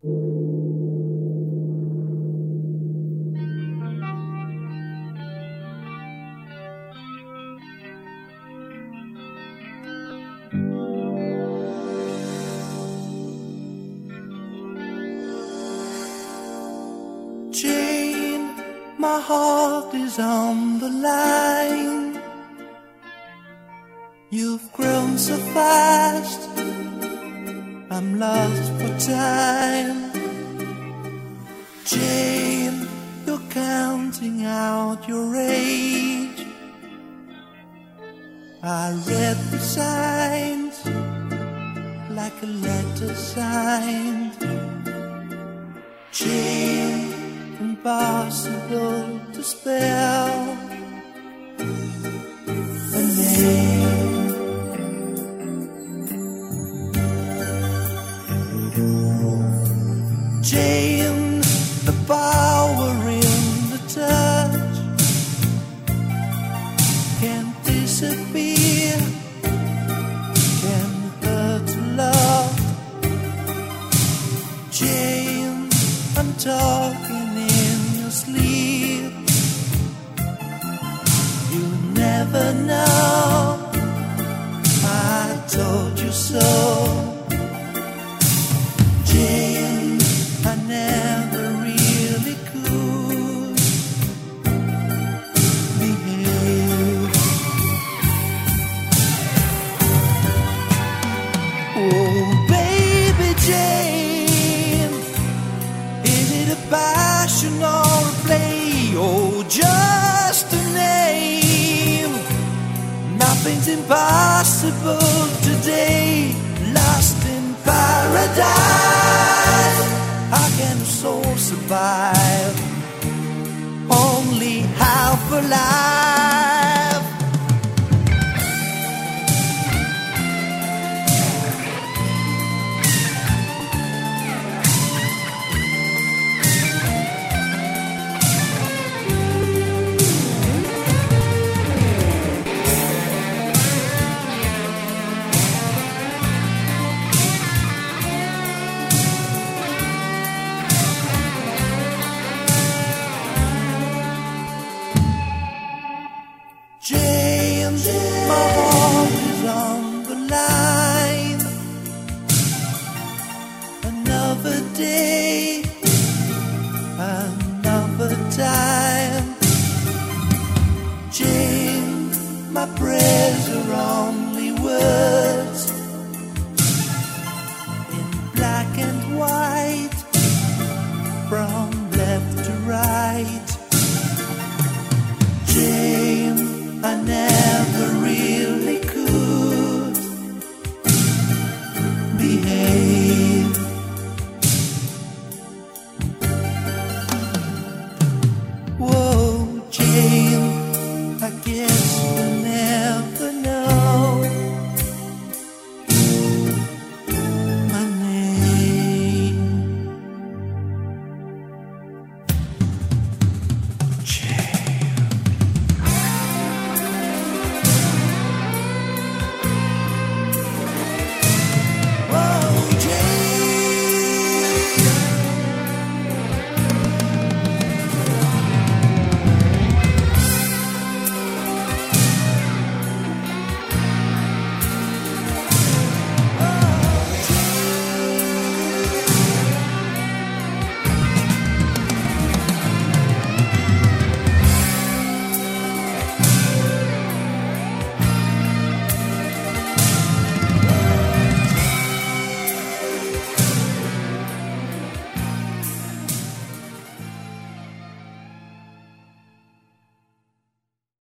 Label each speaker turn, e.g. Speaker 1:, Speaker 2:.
Speaker 1: Jane, my heart is on the line. You've grown so fast, I'm lost for time. Jane, you're counting out your age. I read the signs like a letter signed. Jane, impossible to spell. Jane, the power in the touch can disappear, can hurt love. Jane, I'm talking in your sleep. You never know. I told you so. A passion or a play? Oh, just a name. Nothing's impossible today. Lost in paradise. How can a soul survive? Only half alive. Day, another time. Jane, my prayers